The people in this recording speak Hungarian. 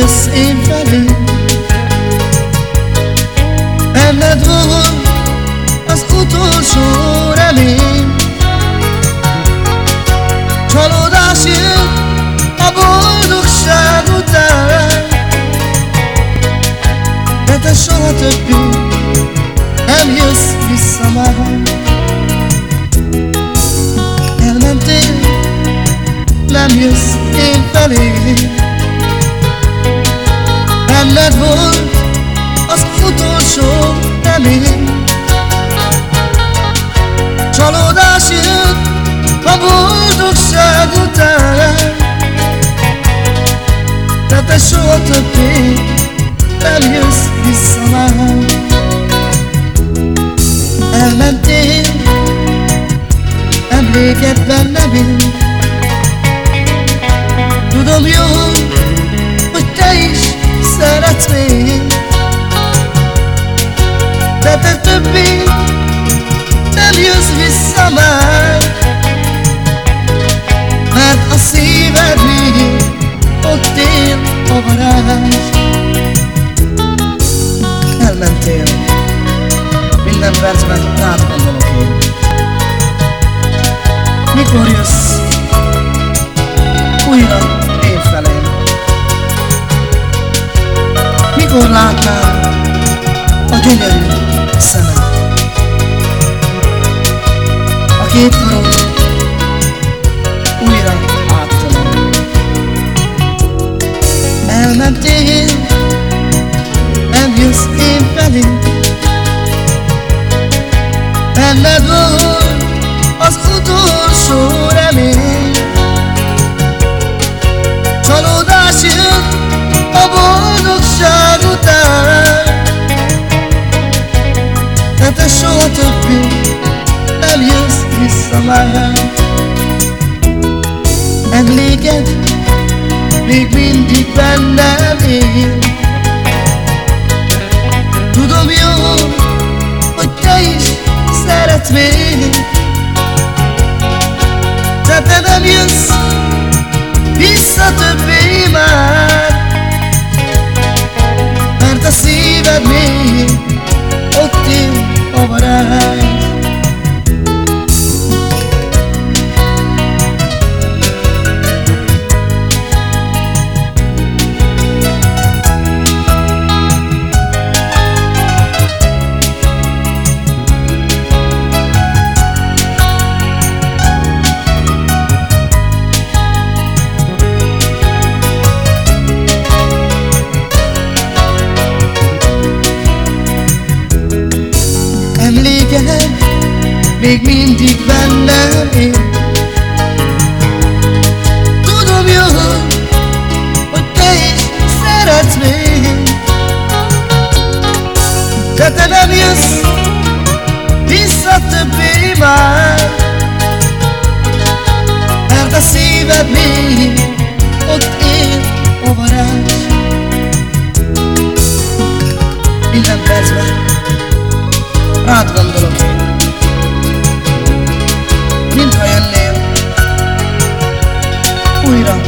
Jössz én felém Benned volt az utolsó remény Csalódás jön a boldogság után. De te soha többé nem jössz vissza már. Elmentél, nem jössz én felé Benned volt az utolsó remény. Csalódás jön a boldogság után. De te soha többé nem jössz vissza már. Elmentél, emléket bennem én Elmentél. Minden percben rád gondolok én. Mikor jössz? Újra én felém Mikor látnál a gyönyörű szemed? A két újra már Emléked még mindig bennem él. Tudom jól, hogy te is szeretsz még bennem él Tudom jól, hogy te is szeretsz még De te nem jössz vissza többé már. Mert a szíved még freedom.